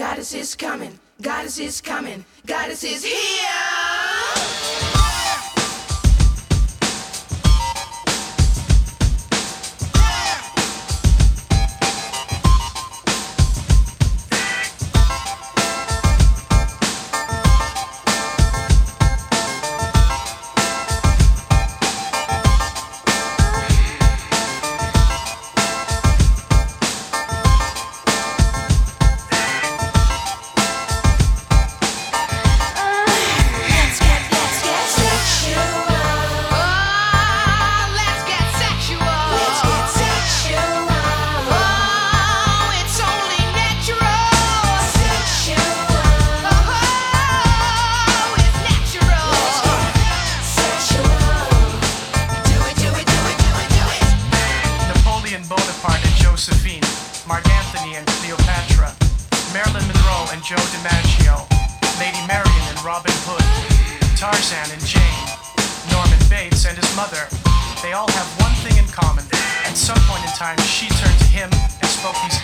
Goddess is coming, goddess is coming, goddess is here. Josephine, Mark Anthony and Cleopatra, Marilyn Monroe and Joe DiMaggio, Lady Marion and Robin Hood, Tarzan and Jane, Norman Bates and his mother. They all have one thing in common. At some point in time, she turned to him and spoke these.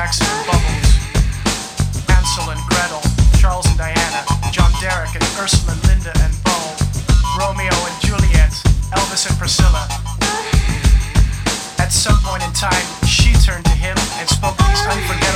Jackson and Bubbles, Hansel and Gretel, Charles and Diana, John Derek and Ursula, Linda and Bo, Romeo and Juliet, Elvis and Priscilla. At some point in time, she turned to him and spoke these unforgettable.